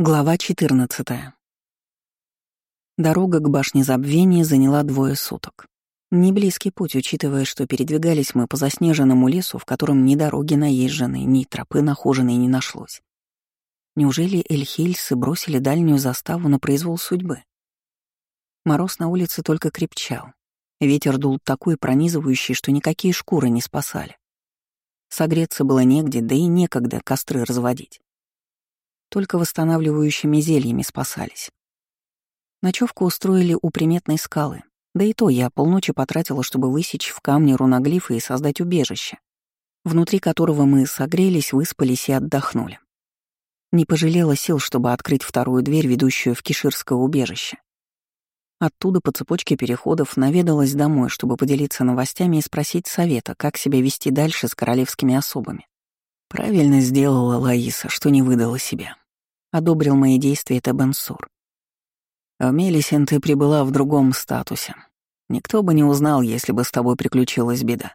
Глава 14. Дорога к башне забвения заняла двое суток. Не близкий путь, учитывая, что передвигались мы по заснеженному лесу, в котором ни дороги наезженной, ни тропы нахоженной не нашлось. Неужели эльхильсы бросили дальнюю заставу на произвол судьбы? Мороз на улице только крепчал. Ветер дул такой пронизывающий, что никакие шкуры не спасали. Согреться было негде, да и некогда костры разводить только восстанавливающими зельями спасались. Ночевку устроили у приметной скалы, да и то я полночи потратила, чтобы высечь в камне руноглифы и создать убежище, внутри которого мы согрелись, выспались и отдохнули. Не пожалела сил, чтобы открыть вторую дверь, ведущую в Киширское убежище. Оттуда по цепочке переходов наведалась домой, чтобы поделиться новостями и спросить совета, как себя вести дальше с королевскими особами. Правильно сделала Лаиса, что не выдала себя. Одобрил мои действия Тебенсур. В Мелисен ты прибыла в другом статусе. Никто бы не узнал, если бы с тобой приключилась беда.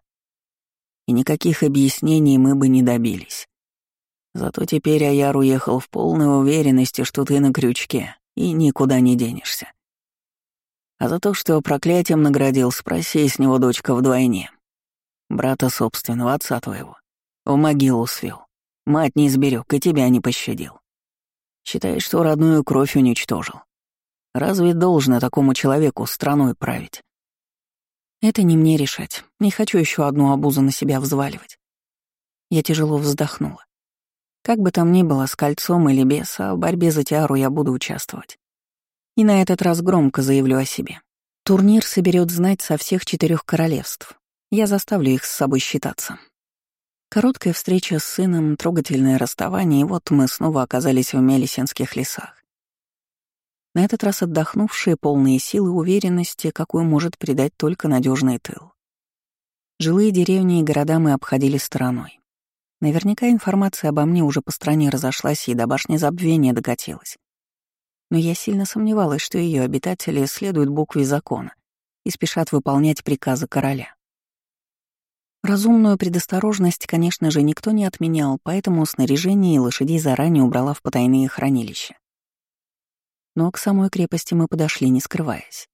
И никаких объяснений мы бы не добились. Зато теперь Аяр уехал в полной уверенности, что ты на крючке и никуда не денешься. А за то, что проклятием наградил, спроси с него дочка вдвойне. Брата собственного, отца твоего. В могилу свел. Мать не изберег и тебя не пощадил. Считает, что родную кровь уничтожил. Разве должно такому человеку страной править? Это не мне решать. Не хочу еще одну обузу на себя взваливать. Я тяжело вздохнула. Как бы там ни было, с кольцом или без, а в борьбе за Тиару я буду участвовать. И на этот раз громко заявлю о себе. Турнир соберет знать со всех четырех королевств. Я заставлю их с собой считаться. Короткая встреча с сыном, трогательное расставание, и вот мы снова оказались в Мелисенских лесах. На этот раз отдохнувшие, полные силы и уверенности, какую может придать только надежный тыл. Жилые деревни и города мы обходили стороной. Наверняка информация обо мне уже по стране разошлась и до башни забвения докатилась. Но я сильно сомневалась, что ее обитатели следуют букве закона и спешат выполнять приказы короля. Разумную предосторожность, конечно же, никто не отменял, поэтому снаряжение и лошадей заранее убрала в потайные хранилища. Но к самой крепости мы подошли, не скрываясь.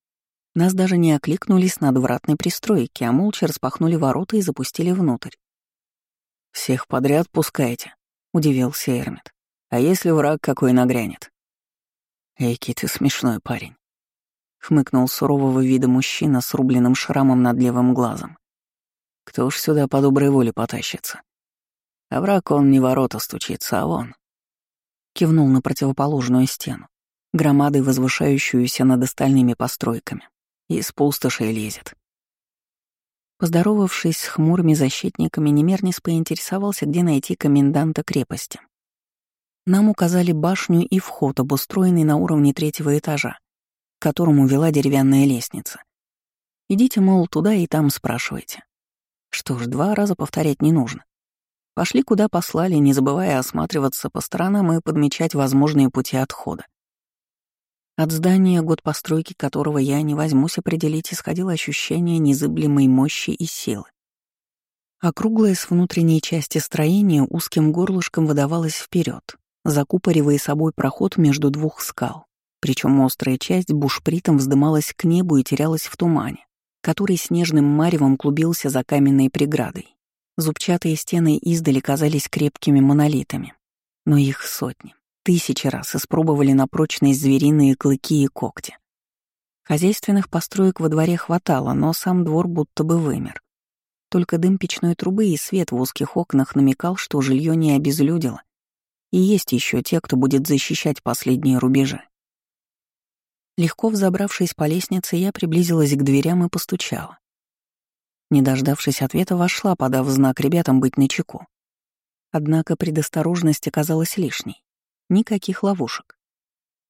Нас даже не окликнули с надвратной пристройки, а молча распахнули ворота и запустили внутрь. «Всех подряд пускайте», — удивился Эрмит. «А если враг какой нагрянет?» «Эйки, ты смешной парень», — хмыкнул сурового вида мужчина с рубленным шрамом над левым глазом. Кто ж сюда по доброй воле потащится? А враг он не ворота стучится, а вон. Кивнул на противоположную стену, громадой возвышающуюся над остальными постройками. Из пустоши лезет. Поздоровавшись с хмурыми защитниками, Немернис поинтересовался, где найти коменданта крепости. Нам указали башню и вход, обустроенный на уровне третьего этажа, к которому вела деревянная лестница. Идите, мол, туда и там спрашивайте. Что ж, два раза повторять не нужно. Пошли куда послали, не забывая осматриваться по сторонам и подмечать возможные пути отхода. От здания, год постройки которого я не возьмусь определить, исходило ощущение незыблемой мощи и силы. Округлое с внутренней части строения узким горлышком выдавалось вперед, закупоривая собой проход между двух скал. Причем острая часть бушпритом вздымалась к небу и терялась в тумане который снежным маревом клубился за каменной преградой. Зубчатые стены издали казались крепкими монолитами, но их сотни, тысячи раз испробовали на прочность звериные клыки и когти. Хозяйственных построек во дворе хватало, но сам двор будто бы вымер. Только дым печной трубы и свет в узких окнах намекал, что жилье не обезлюдило, и есть еще те, кто будет защищать последние рубежи. Легко взобравшись по лестнице, я приблизилась к дверям и постучала. Не дождавшись ответа, вошла, подав знак ребятам быть начеку. Однако предосторожность оказалась лишней. Никаких ловушек.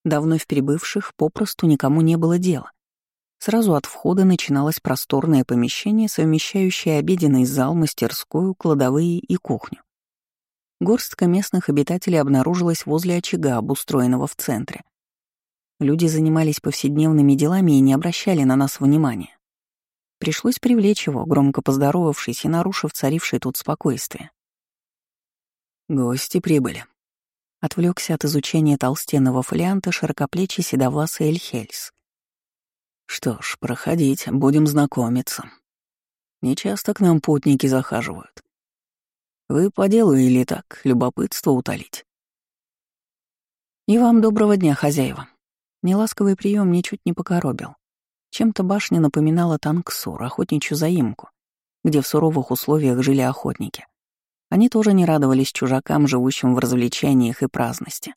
Давно в прибывших попросту никому не было дела. Сразу от входа начиналось просторное помещение, совмещающее обеденный зал, мастерскую, кладовые и кухню. Горстка местных обитателей обнаружилась возле очага, обустроенного в центре. Люди занимались повседневными делами и не обращали на нас внимания. Пришлось привлечь его, громко поздоровавшись и нарушив царившее тут спокойствие. «Гости прибыли», Отвлекся от изучения толстенного фолианта широкоплечий седовласый Эльхельс. Что ж, проходите, будем знакомиться. Не часто к нам путники захаживают. Вы по делу или так, любопытство утолить? И вам доброго дня, хозяева. Неласковый прием ничуть не покоробил. Чем-то башня напоминала Танксур, охотничью заимку, где в суровых условиях жили охотники. Они тоже не радовались чужакам, живущим в развлечениях и праздности.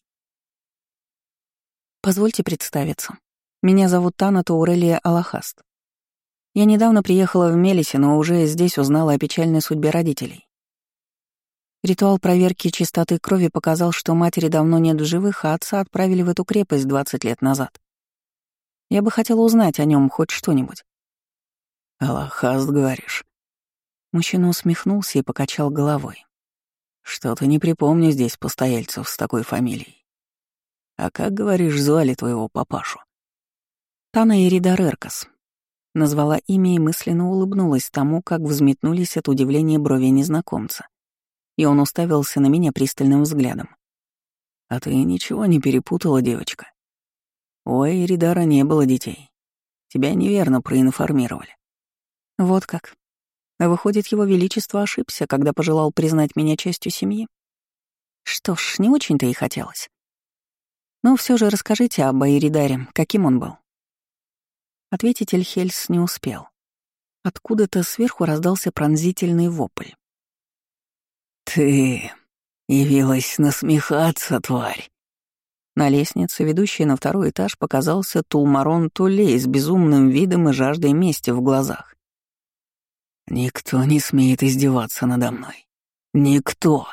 Позвольте представиться. Меня зовут Тана Таурелия Аллахаст. Я недавно приехала в Мелисе, но уже здесь узнала о печальной судьбе родителей. Ритуал проверки чистоты крови показал, что матери давно нет в живых, а отца отправили в эту крепость 20 лет назад. Я бы хотела узнать о нем хоть что-нибудь. «Аллахаст, говоришь?» Мужчина усмехнулся и покачал головой. «Что-то не припомню здесь постояльцев с такой фамилией. А как, говоришь, звали твоего папашу?» «Тана Иридар Эркас». Назвала имя и мысленно улыбнулась тому, как взметнулись от удивления брови незнакомца. И он уставился на меня пристальным взглядом. «А ты ничего не перепутала, девочка? У Эйридара не было детей. Тебя неверно проинформировали». «Вот как. Выходит, его величество ошибся, когда пожелал признать меня частью семьи? Что ж, не очень-то и хотелось. Но все же расскажите об Айридаре, каким он был. Ответить Эльхельс не успел. Откуда-то сверху раздался пронзительный вопль. «Ты явилась насмехаться, тварь!» На лестнице, ведущей на второй этаж, показался Тулмарон Тулей с безумным видом и жаждой мести в глазах. «Никто не смеет издеваться надо мной. Никто!»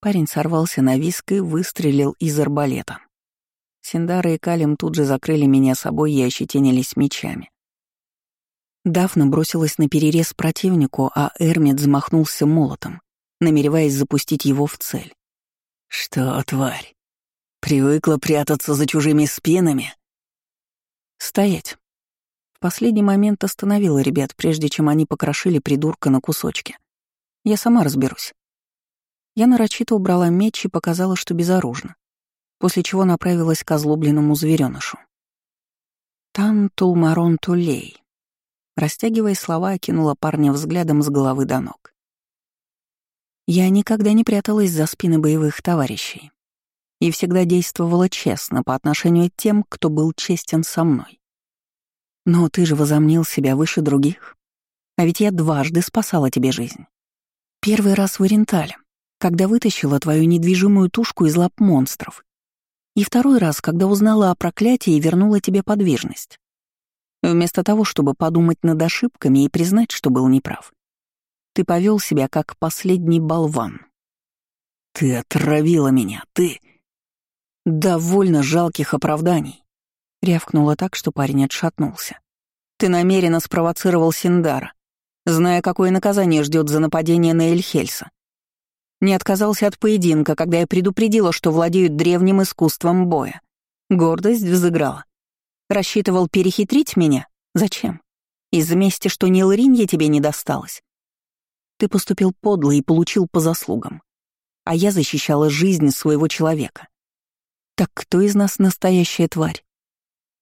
Парень сорвался на виск и выстрелил из арбалета. Синдара и Калим тут же закрыли меня собой и ощетинились мечами. Дафна бросилась на перерез противнику, а Эрмит взмахнулся молотом, намереваясь запустить его в цель. «Что, тварь, привыкла прятаться за чужими спинами?» «Стоять!» В последний момент остановила ребят, прежде чем они покрошили придурка на кусочки. Я сама разберусь. Я нарочито убрала меч и показала, что безоружна, после чего направилась к озлобленному зверёнышу. «Тан Тулмарон Тулей», растягивая слова, окинула парня взглядом с головы до ног. Я никогда не пряталась за спины боевых товарищей и всегда действовала честно по отношению к тем, кто был честен со мной. Но ты же возомнил себя выше других. А ведь я дважды спасала тебе жизнь. Первый раз в Орентале, когда вытащила твою недвижимую тушку из лап монстров. И второй раз, когда узнала о проклятии и вернула тебе подвижность. Вместо того, чтобы подумать над ошибками и признать, что был неправ. Ты повел себя как последний болван. Ты отравила меня, ты... Довольно жалких оправданий. Рявкнула так, что парень отшатнулся. «Ты намеренно спровоцировал Синдара, зная, какое наказание ждет за нападение на Эльхельса. Не отказался от поединка, когда я предупредила, что владеют древним искусством боя. Гордость взыграла. Рассчитывал перехитрить меня? Зачем? Из-за мести, что Нилринье тебе не досталось. Ты поступил подло и получил по заслугам. А я защищала жизнь своего человека. Так кто из нас настоящая тварь?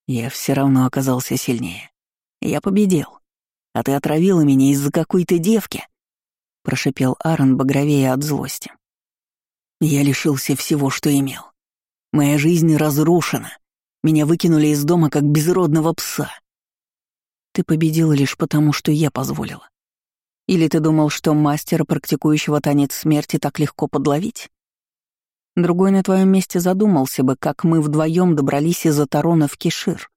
Я все равно оказался сильнее. Я победил. А ты отравила меня из-за какой-то девки, прошипел Аарон багровее от злости. Я лишился всего, что имел. Моя жизнь разрушена. Меня выкинули из дома как безродного пса. Ты победил лишь потому, что я позволила. Или ты думал, что мастера, практикующего танец смерти, так легко подловить? Другой на твоем месте задумался бы, как мы вдвоем добрались из Атарона в Кишир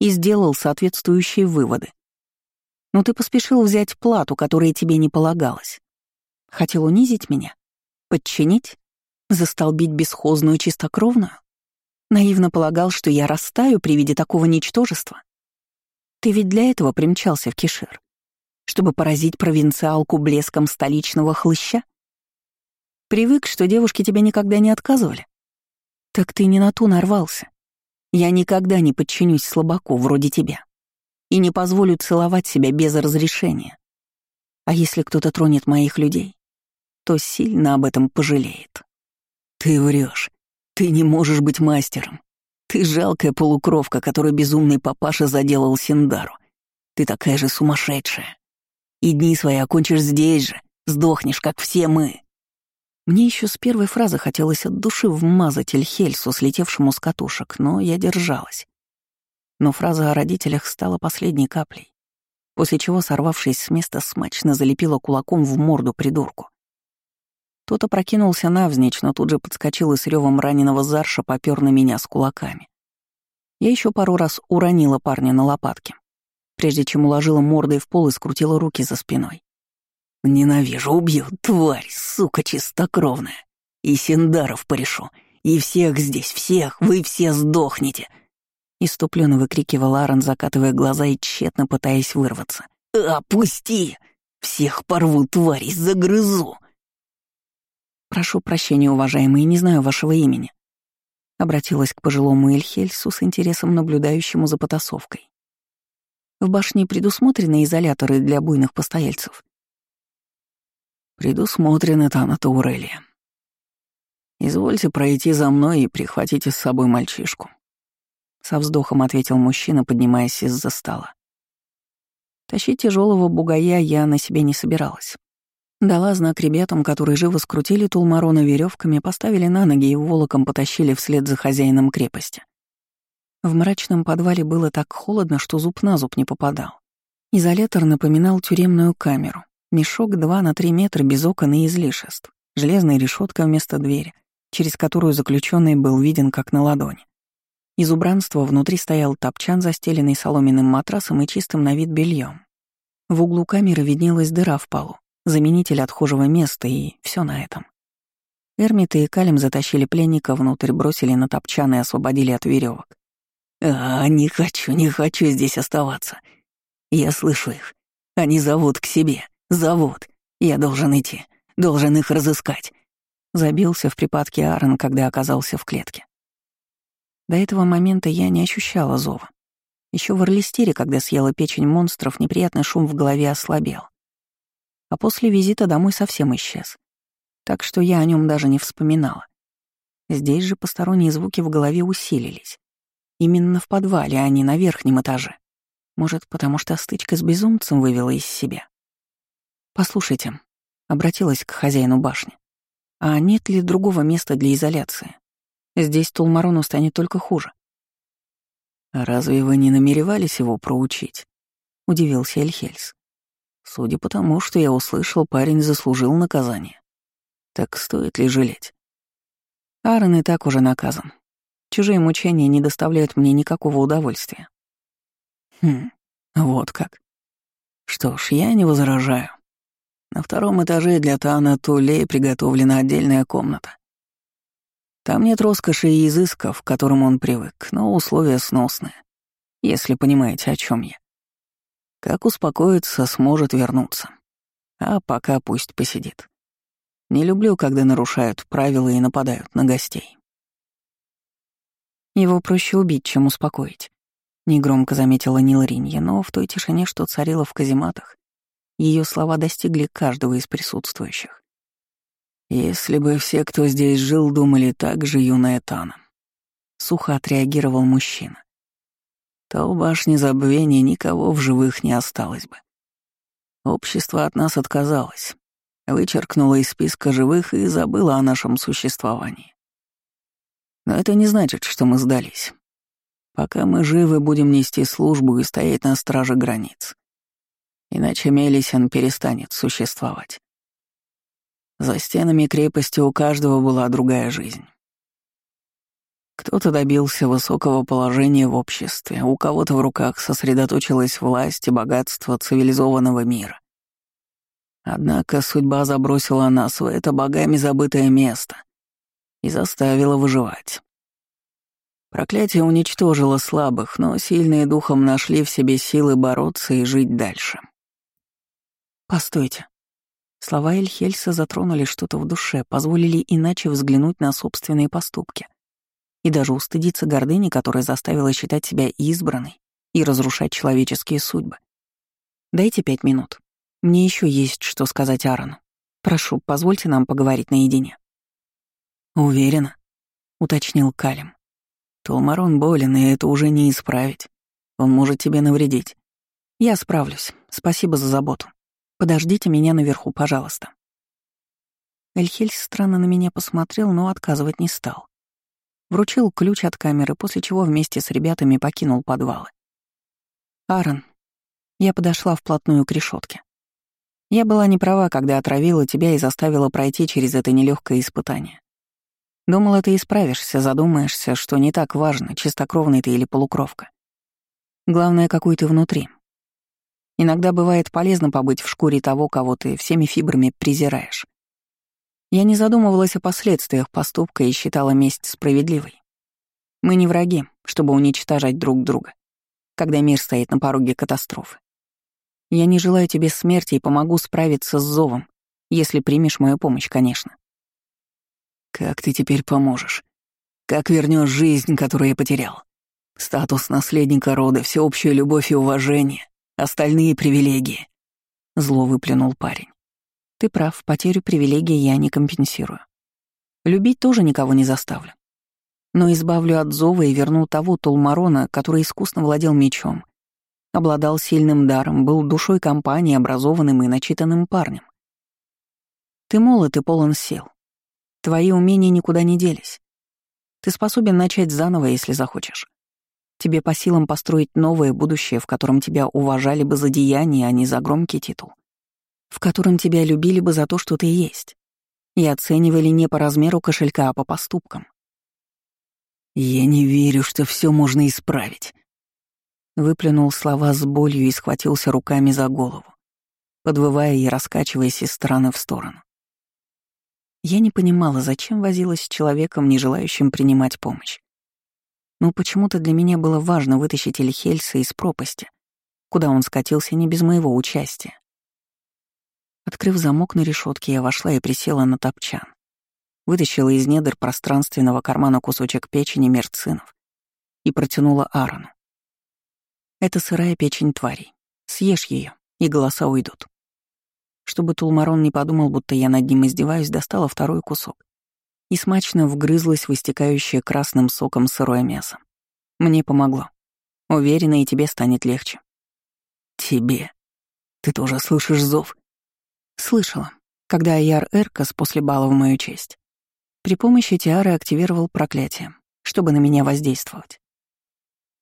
и сделал соответствующие выводы. Но ты поспешил взять плату, которая тебе не полагалась. Хотел унизить меня? Подчинить? Застолбить бесхозную чистокровную? Наивно полагал, что я растаю при виде такого ничтожества? Ты ведь для этого примчался в Кишир, чтобы поразить провинциалку блеском столичного хлыща? Привык, что девушки тебе никогда не отказывали? Так ты не на ту нарвался. Я никогда не подчинюсь слабаку вроде тебя. И не позволю целовать себя без разрешения. А если кто-то тронет моих людей, то сильно об этом пожалеет. Ты врешь. Ты не можешь быть мастером. Ты жалкая полукровка, которую безумный папаша заделал Синдару. Ты такая же сумасшедшая. И дни свои окончишь здесь же, сдохнешь, как все мы. Мне еще с первой фразы хотелось от души вмазать Эльхельсу, слетевшему с катушек, но я держалась. Но фраза о родителях стала последней каплей, после чего, сорвавшись с места, смачно залепила кулаком в морду придурку. Тот опрокинулся навзничь, но тут же подскочил и с ревом раненого Зарша попёр на меня с кулаками. Я еще пару раз уронила парня на лопатки, прежде чем уложила мордой в пол и скрутила руки за спиной. Ненавижу, убью, тварь, сука чистокровная. И Синдаров порешу. И всех здесь, всех, вы все сдохнете. Иступленно выкрикивал Аарон, закатывая глаза и тщетно пытаясь вырваться. «Опусти! Всех порву, твари, загрызу!» «Прошу прощения, уважаемый, не знаю вашего имени», — обратилась к пожилому Эльхельсу с интересом наблюдающему за потасовкой. «В башне предусмотрены изоляторы для буйных постояльцев?» Предусмотрены Тана Таурелия. Извольте пройти за мной и прихватите с собой мальчишку. Со вздохом ответил мужчина, поднимаясь из-за стола. Тащить тяжелого бугая я на себе не собиралась. Дала знак ребятам, которые живо скрутили Тулмарона веревками, поставили на ноги и волоком потащили вслед за хозяином крепости. В мрачном подвале было так холодно, что зуб на зуб не попадал. Изолятор напоминал тюремную камеру, Мешок 2 на 3 метра без окон и излишеств. Железная решетка вместо двери, через которую заключенный был виден как на ладони. Из убранства внутри стоял топчан, застеленный соломенным матрасом и чистым на вид бельем. В углу камеры виднелась дыра в полу, заменитель отхожего места, и все на этом. Эрмиты и Калим затащили пленника внутрь, бросили на топчан и освободили от веревок. «А, не хочу, не хочу здесь оставаться. Я слышу их. Они зовут к себе. Зовут. Я должен идти. Должен их разыскать. Забился в припадке Аарон, когда оказался в клетке. До этого момента я не ощущала зова. Еще в Орлистире, когда съела печень монстров, неприятный шум в голове ослабел. А после визита домой совсем исчез. Так что я о нем даже не вспоминала. Здесь же посторонние звуки в голове усилились. Именно в подвале, а не на верхнем этаже. Может, потому что стычка с безумцем вывела из себя. «Послушайте», — обратилась к хозяину башни, «а нет ли другого места для изоляции? Здесь Тулмарону станет только хуже». «Разве вы не намеревались его проучить?» — удивился Эльхельс. «Судя по тому, что я услышал, парень заслужил наказание. Так стоит ли жалеть?» Аарон и так уже наказан. Чужие мучения не доставляют мне никакого удовольствия. Хм, вот как. Что ж, я не возражаю. На втором этаже для Тана Тулей приготовлена отдельная комната. Там нет роскоши и изысков, к которым он привык, но условия сносные, если понимаете, о чем я. Как успокоиться, сможет вернуться. А пока пусть посидит. Не люблю, когда нарушают правила и нападают на гостей. Его проще убить, чем успокоить. Негромко заметила Нилринья, но в той тишине, что царила в казематах, ее слова достигли каждого из присутствующих. «Если бы все, кто здесь жил, думали так же, юная Тана», — сухо отреагировал мужчина, то в башне забвения никого в живых не осталось бы. Общество от нас отказалось, вычеркнуло из списка живых и забыло о нашем существовании. Но это не значит, что мы сдались. Пока мы живы, будем нести службу и стоять на страже границ. Иначе Мелисен перестанет существовать. За стенами крепости у каждого была другая жизнь. Кто-то добился высокого положения в обществе, у кого-то в руках сосредоточилась власть и богатство цивилизованного мира. Однако судьба забросила нас в это богами забытое место и заставила выживать. Проклятие уничтожило слабых, но сильные духом нашли в себе силы бороться и жить дальше. Постойте. Слова Эльхельса затронули что-то в душе, позволили иначе взглянуть на собственные поступки. И даже устыдиться гордыни, которая заставила считать себя избранной и разрушать человеческие судьбы. Дайте пять минут. Мне еще есть что сказать Аарону. Прошу, позвольте нам поговорить наедине. «Уверена», — уточнил Калим. «Толмарон болен, и это уже не исправить. Он может тебе навредить. Я справлюсь. Спасибо за заботу. Подождите меня наверху, пожалуйста». Эльхельс странно на меня посмотрел, но отказывать не стал. Вручил ключ от камеры, после чего вместе с ребятами покинул подвалы. «Аарон». Я подошла вплотную к решетке. Я была не права, когда отравила тебя и заставила пройти через это нелегкое испытание. Думала, ты исправишься, задумаешься, что не так важно, чистокровный ты или полукровка. Главное, какой ты внутри. Иногда бывает полезно побыть в шкуре того, кого ты всеми фибрами презираешь. Я не задумывалась о последствиях поступка и считала месть справедливой. Мы не враги, чтобы уничтожать друг друга, когда мир стоит на пороге катастрофы. Я не желаю тебе смерти и помогу справиться с зовом, если примешь мою помощь, конечно. Как ты теперь поможешь? Как вернешь жизнь, которую я потерял? Статус наследника рода, всеобщую любовь и уважение, остальные привилегии. Зло выплюнул парень. Ты прав, потерю привилегий я не компенсирую. Любить тоже никого не заставлю. Но избавлю от зова и верну того Тулмарона, который искусно владел мечом, обладал сильным даром, был душой компании, образованным и начитанным парнем. Ты молод и полон сил. Твои умения никуда не делись. Ты способен начать заново, если захочешь. Тебе по силам построить новое будущее, в котором тебя уважали бы за деяние, а не за громкий титул в котором тебя любили бы за то, что ты есть, и оценивали не по размеру кошелька, а по поступкам. «Я не верю, что все можно исправить», — выплюнул слова с болью и схватился руками за голову, подвывая и раскачиваясь из стороны в сторону. Я не понимала, зачем возилась с человеком, не желающим принимать помощь. Но почему-то для меня было важно вытащить Эльхельса из пропасти, куда он скатился не без моего участия. Открыв замок на решетке, я вошла и присела на топчан. Вытащила из недр пространственного кармана кусочек печени мерцинов и протянула Аарону. Это сырая печень тварей. Съешь ее, и голоса уйдут. Чтобы Тулмарон не подумал, будто я над ним издеваюсь, достала второй кусок и смачно вгрызлась в истекающее красным соком сырое мясо. Мне помогло. Уверена, и тебе станет легче. Тебе. Ты тоже слышишь зов? Слышала, когда Яр Эркас после бала в мою честь при помощи тиары активировал проклятие, чтобы на меня воздействовать.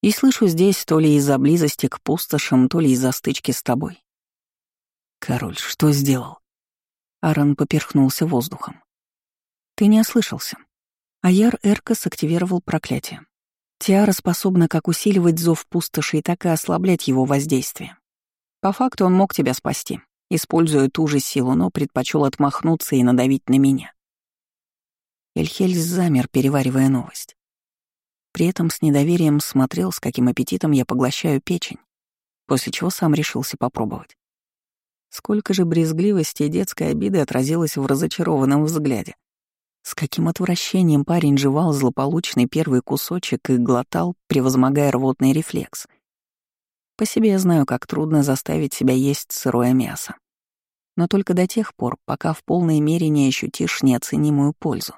И слышу здесь то ли из-за близости к пустошам, то ли из-за стычки с тобой. Король, что сделал? Аарон поперхнулся воздухом. Ты не ослышался. Аяр Эркас активировал проклятие. Тиара способна как усиливать зов пустоши, так и ослаблять его воздействие. По факту он мог тебя спасти, используя ту же силу, но предпочел отмахнуться и надавить на меня. Эльхельс замер, переваривая новость. При этом с недоверием смотрел, с каким аппетитом я поглощаю печень, после чего сам решился попробовать. Сколько же брезгливости и детской обиды отразилось в разочарованном взгляде. С каким отвращением парень жевал злополучный первый кусочек и глотал, превозмогая рвотный рефлекс. По себе я знаю, как трудно заставить себя есть сырое мясо но только до тех пор, пока в полной мере не ощутишь неоценимую пользу.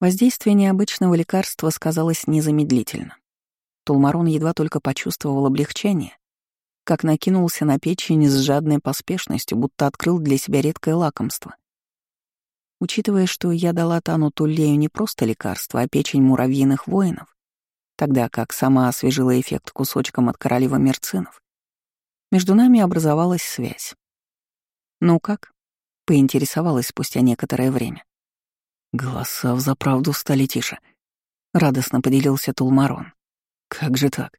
Воздействие необычного лекарства сказалось незамедлительно. Тулмарон едва только почувствовал облегчение, как накинулся на печень с жадной поспешностью, будто открыл для себя редкое лакомство. Учитывая, что я дала Тану Туллею не просто лекарство, а печень муравьиных воинов, тогда как сама освежила эффект кусочком от королевы мерцинов, между нами образовалась связь. «Ну как?» — поинтересовалась спустя некоторое время. Голоса взаправду стали тише. Радостно поделился Тулмарон. «Как же так?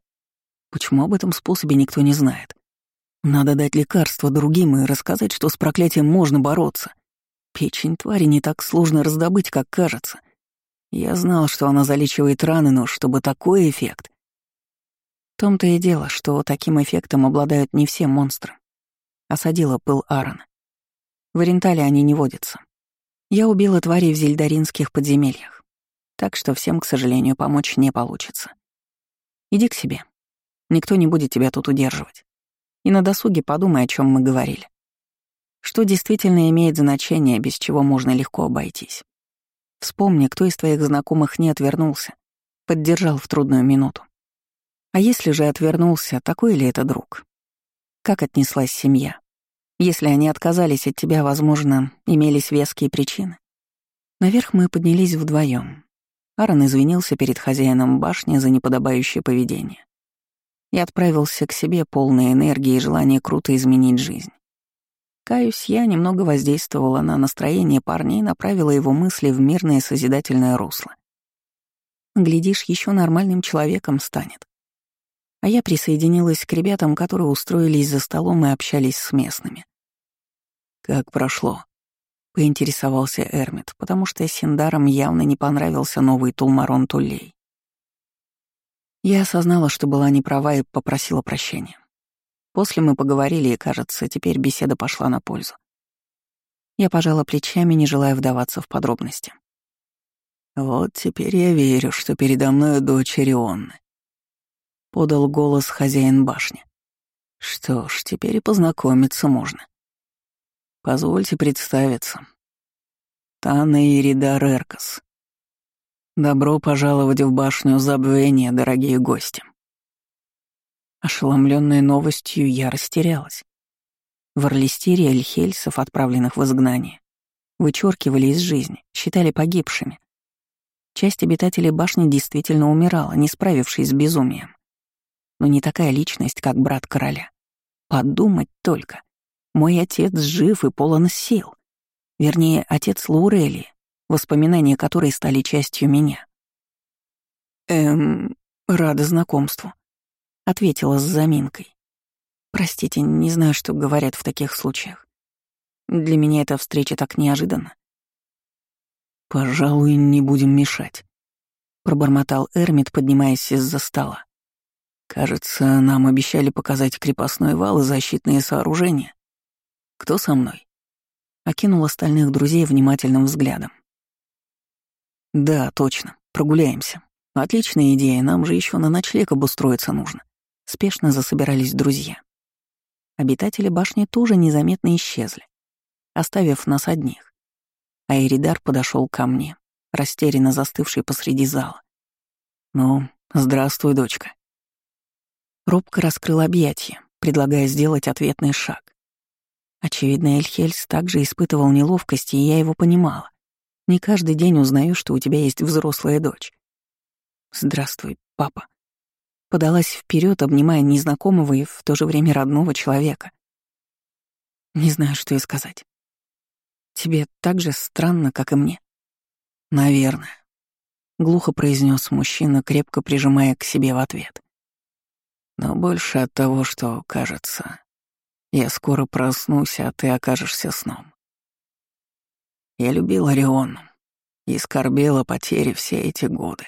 Почему об этом способе никто не знает? Надо дать лекарство другим и рассказать, что с проклятием можно бороться. Печень твари не так сложно раздобыть, как кажется. Я знал, что она залечивает раны, но чтобы такой эффект... В том-то и дело, что таким эффектом обладают не все монстры. Осадила пыл Аарона. В Орентале они не водятся. Я убила тварей в зельдаринских подземельях, так что всем, к сожалению, помочь не получится. Иди к себе. Никто не будет тебя тут удерживать. И на досуге подумай, о чем мы говорили. Что действительно имеет значение, без чего можно легко обойтись. Вспомни, кто из твоих знакомых не отвернулся, поддержал в трудную минуту. А если же отвернулся, такой ли это друг? Как отнеслась семья? Если они отказались от тебя, возможно, имелись веские причины. Наверх мы поднялись вдвоем. Аарон извинился перед хозяином башни за неподобающее поведение. И отправился к себе полной энергии и желания круто изменить жизнь. Каюсь, я немного воздействовала на настроение парня и направила его мысли в мирное созидательное русло. Глядишь, еще нормальным человеком станет. А я присоединилась к ребятам, которые устроились за столом и общались с местными. «Как прошло?» — поинтересовался Эрмит, потому что Синдарам явно не понравился новый Тулмарон Тулей. Я осознала, что была неправа и попросила прощения. После мы поговорили, и, кажется, теперь беседа пошла на пользу. Я пожала плечами, не желая вдаваться в подробности. «Вот теперь я верю, что передо мной дочь Орионны», — подал голос хозяин башни. «Что ж, теперь и познакомиться можно. Позвольте представиться. Тана Иридар Эркас. Добро пожаловать в башню забвения, дорогие гости». Ошеломленная новостью, я растерялась. В Орлистире эльхельсов, отправленных в изгнание, вычеркивали из жизни, считали погибшими. Часть обитателей башни действительно умирала, не справившись с безумием. Но не такая личность, как брат короля. Подумать только. Мой отец жив и полон сил. Вернее, отец Лаурели, воспоминания которой стали частью меня. Эм, рада знакомству. Ответила с заминкой. Простите, не знаю, что говорят в таких случаях. Для меня эта встреча так неожиданна. «Пожалуй, не будем мешать», — пробормотал Эрмит, поднимаясь из-за стола. «Кажется, нам обещали показать крепостной вал и защитные сооружения. Кто со мной?» Окинул остальных друзей внимательным взглядом. «Да, точно, прогуляемся. Отличная идея, нам же еще на ночлег обустроиться нужно». Спешно засобирались друзья. Обитатели башни тоже незаметно исчезли, оставив нас одних а Эридар подошел ко мне, растерянно застывший посреди зала. «Ну, здравствуй, дочка». Робко раскрыл объятия, предлагая сделать ответный шаг. Очевидно, Эльхельс также испытывал неловкость, и я его понимала. Не каждый день узнаю, что у тебя есть взрослая дочь. «Здравствуй, папа». Подалась вперед, обнимая незнакомого и в то же время родного человека. Не знаю, что и сказать. Тебе так же странно, как и мне?» «Наверное», — глухо произнес мужчина, крепко прижимая к себе в ответ. «Но больше от того, что, кажется, я скоро проснусь, а ты окажешься сном. Я любил Орион и скорбел о потере все эти годы.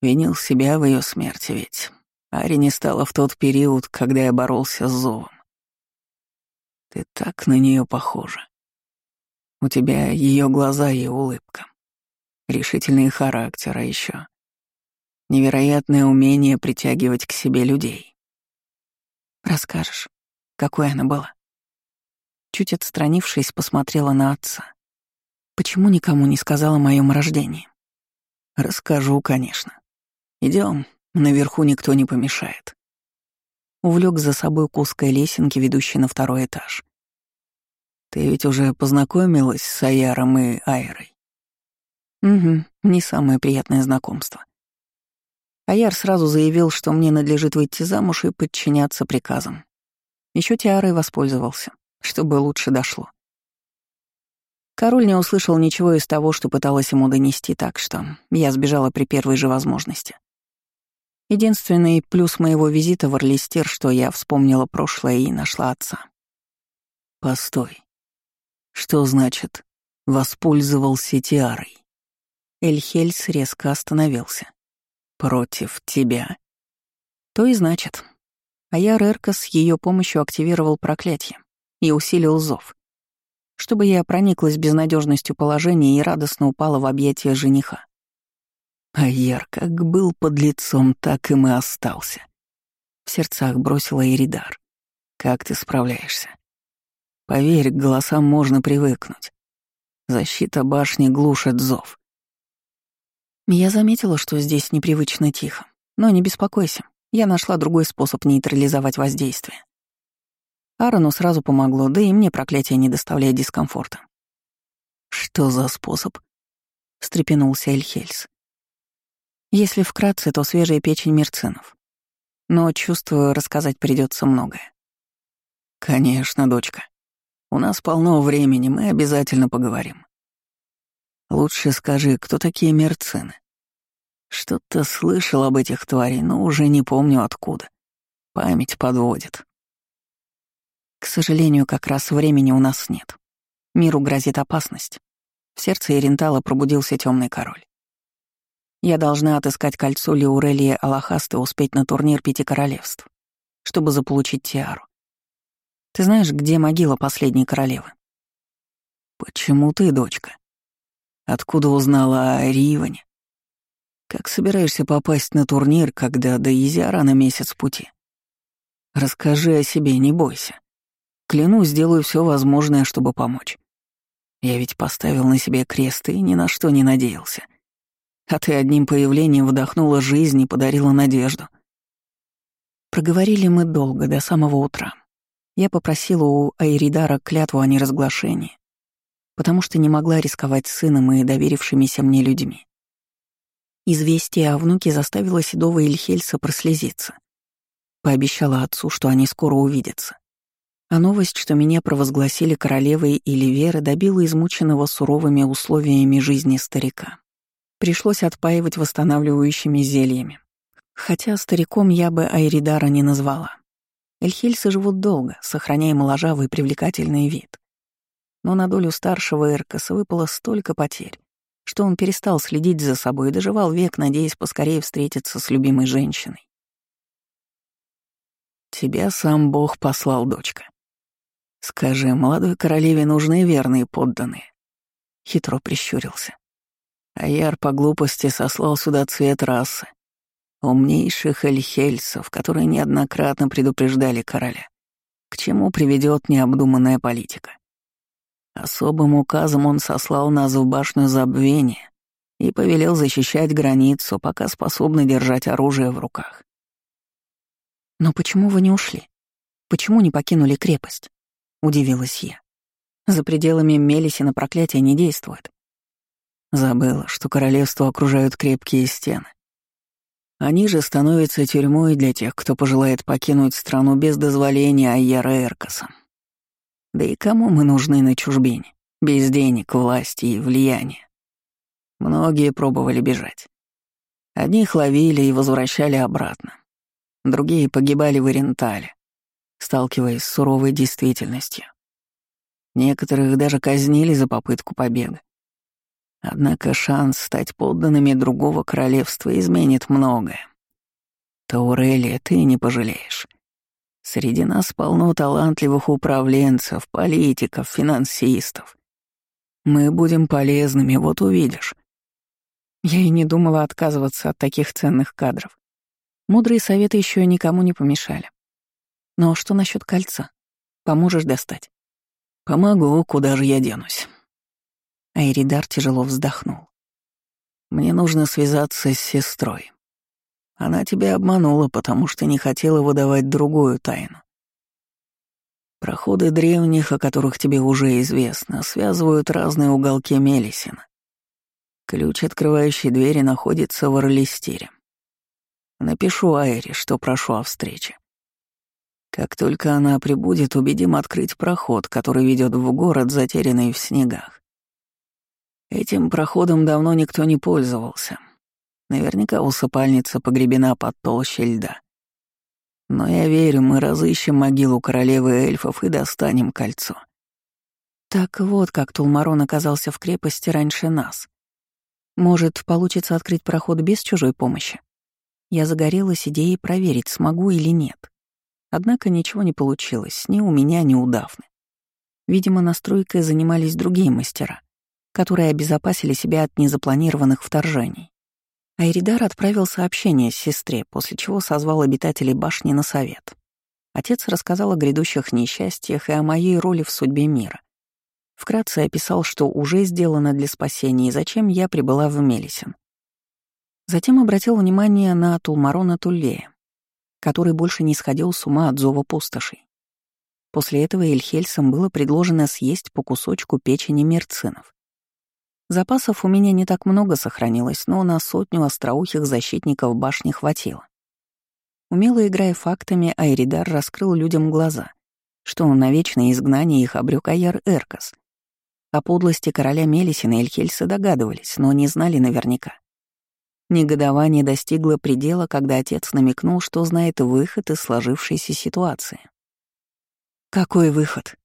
Винил себя в ее смерти, ведь Ари не стала в тот период, когда я боролся с зовом. Ты так на нее похожа. У тебя ее глаза и улыбка. Решительный характер, а еще невероятное умение притягивать к себе людей. Расскажешь, какой она была? Чуть отстранившись, посмотрела на отца. Почему никому не сказала о моем рождении? Расскажу, конечно. Идем, наверху никто не помешает. Увлек за собой к узкой лесенке, ведущей на второй этаж. Ты ведь уже познакомилась с Аяром и Айрой? Угу, не самое приятное знакомство. Аяр сразу заявил, что мне надлежит выйти замуж и подчиняться приказам. Еще Тиарой воспользовался, чтобы лучше дошло. Король не услышал ничего из того, что пыталась ему донести, так что я сбежала при первой же возможности. Единственный плюс моего визита в Орлистер, что я вспомнила прошлое и нашла отца. Постой. Что значит «воспользовался тиарой»? Эльхельс резко остановился. «Против тебя?» То и значит. А я Рерка с ее помощью активировал проклятие и усилил зов, чтобы я прониклась безнадежностью положения и радостно упала в объятия жениха. А Яр как был под лицом, так и мы остался. В сердцах бросила Иридар. «Как ты справляешься?» Поверь, к голосам можно привыкнуть. Защита башни глушит зов. Я заметила, что здесь непривычно тихо. Но не беспокойся, я нашла другой способ нейтрализовать воздействие. Аарону сразу помогло, да и мне проклятие не доставляет дискомфорта. «Что за способ?» — встрепенулся Эльхельс. Если вкратце, то свежая печень мерцинов. Но, чувствую, рассказать придется многое. «Конечно, дочка. У нас полно времени, мы обязательно поговорим. Лучше скажи, кто такие мерцины? Что-то слышал об этих тварей, но уже не помню откуда. Память подводит. К сожалению, как раз времени у нас нет. Миру грозит опасность. В сердце Ирентала пробудился темный король. Я должна отыскать кольцо Леурелии Аллахаста и успеть на турнир Пяти Королевств, чтобы заполучить тиару. Ты знаешь, где могила последней королевы? Почему ты, дочка? Откуда узнала о Риване? Как собираешься попасть на турнир, когда до Изиара на месяц пути? Расскажи о себе, не бойся. Клянусь, сделаю все возможное, чтобы помочь. Я ведь поставил на себе крест и ни на что не надеялся. А ты одним появлением вдохнула жизнь и подарила надежду. Проговорили мы долго, до самого утра. Я попросила у Айридара клятву о неразглашении, потому что не могла рисковать сыном и доверившимися мне людьми. Известие о внуке заставило седого Ильхельса прослезиться. Пообещала отцу, что они скоро увидятся. А новость, что меня провозгласили королевой или Веры, добила измученного суровыми условиями жизни старика. Пришлось отпаивать восстанавливающими зельями. Хотя стариком я бы Айридара не назвала. Эльхельсы живут долго, сохраняя моложавый привлекательный вид. Но на долю старшего Эркаса выпало столько потерь, что он перестал следить за собой и доживал век, надеясь поскорее встретиться с любимой женщиной. «Тебя сам Бог послал, дочка. Скажи, молодой королеве нужны верные подданные?» Хитро прищурился. Аяр по глупости сослал сюда цвет расы. Умнейших эльхельсов, которые неоднократно предупреждали короля. К чему приведет необдуманная политика? Особым указом он сослал нас в башню забвения и повелел защищать границу, пока способны держать оружие в руках. «Но почему вы не ушли? Почему не покинули крепость?» — удивилась я. «За пределами Мелисина проклятие не действует. Забыла, что королевство окружают крепкие стены. Они же становятся тюрьмой для тех, кто пожелает покинуть страну без дозволения Айяра Эркаса. Да и кому мы нужны на чужбине, без денег, власти и влияния? Многие пробовали бежать. Одних ловили и возвращали обратно. Другие погибали в Орентале, сталкиваясь с суровой действительностью. Некоторых даже казнили за попытку побега. Однако шанс стать подданными другого королевства изменит многое. Таурелия, ты не пожалеешь. Среди нас полно талантливых управленцев, политиков, финансистов. Мы будем полезными, вот увидишь. Я и не думала отказываться от таких ценных кадров. Мудрые советы еще никому не помешали. Но что насчет кольца? Поможешь достать? Помогу, куда же я денусь. Айридар тяжело вздохнул. «Мне нужно связаться с сестрой. Она тебя обманула, потому что не хотела выдавать другую тайну. Проходы древних, о которых тебе уже известно, связывают разные уголки Мелисина. Ключ, открывающий двери, находится в Орлистире. Напишу Айре, что прошу о встрече. Как только она прибудет, убедим открыть проход, который ведет в город, затерянный в снегах. Этим проходом давно никто не пользовался. Наверняка усыпальница погребена под толщей льда. Но я верю, мы разыщем могилу королевы эльфов и достанем кольцо. Так вот, как Тулмарон оказался в крепости раньше нас. Может, получится открыть проход без чужой помощи? Я загорелась идеей проверить, смогу или нет. Однако ничего не получилось ни у меня, ни у Дафны. Видимо, настройкой занимались другие мастера которые обезопасили себя от незапланированных вторжений. Айридар отправил сообщение сестре, после чего созвал обитателей башни на совет. Отец рассказал о грядущих несчастьях и о моей роли в судьбе мира. Вкратце описал, что уже сделано для спасения и зачем я прибыла в Мелисин. Затем обратил внимание на Тулмарона Туллея, который больше не сходил с ума от зова пустошей. После этого Эльхельсам было предложено съесть по кусочку печени мерцинов. Запасов у меня не так много сохранилось, но на сотню остроухих защитников башни хватило. Умело играя фактами, Айридар раскрыл людям глаза, что на вечное изгнание их обрёк Аяр Эркас. О подлости короля Мелисина Эльхельсы догадывались, но не знали наверняка. Негодование достигло предела, когда отец намекнул, что знает выход из сложившейся ситуации. «Какой выход?»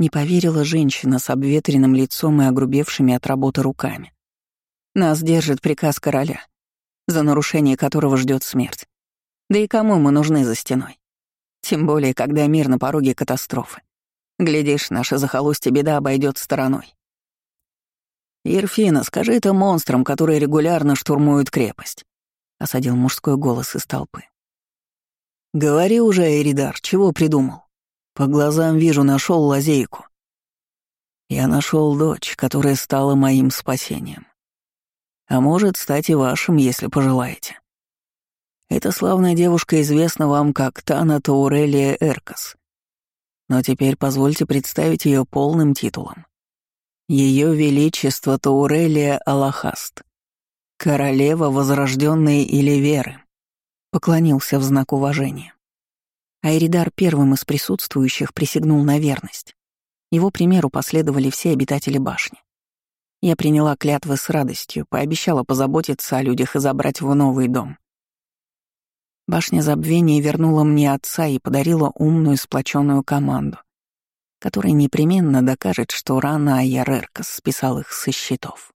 Не поверила женщина с обветренным лицом и огрубевшими от работы руками. «Нас держит приказ короля, за нарушение которого ждет смерть. Да и кому мы нужны за стеной? Тем более, когда мир на пороге катастрофы. Глядишь, наша захолустье беда обойдет стороной. «Ерфина, скажи это монстрам, которые регулярно штурмуют крепость», — осадил мужской голос из толпы. «Говори уже, Эридар, чего придумал?» По глазам вижу, нашел лазейку. Я нашел дочь, которая стала моим спасением. А может стать и вашим, если пожелаете. Эта славная девушка известна вам как Тана Таурелия Эркас. Но теперь позвольте представить ее полным титулом. Ее Величество Таурелия Аллахаст, королева возрожденной или веры, поклонился в знак уважения. Айридар первым из присутствующих присягнул на верность. Его примеру последовали все обитатели башни. Я приняла клятвы с радостью, пообещала позаботиться о людях и забрать в новый дом. Башня забвения вернула мне отца и подарила умную сплоченную команду, которая непременно докажет, что рано Айяреркас списал их со счетов.